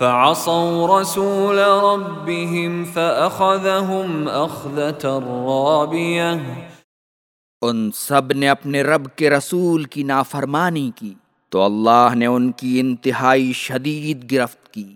فعصوا رسول ربهم فأخذهم أخذة رابية. ان سب نے اپنے رب کے رسول کی نافرمانی کی تو اللہ نے ان کی انتہائی شدید گرفت کی۔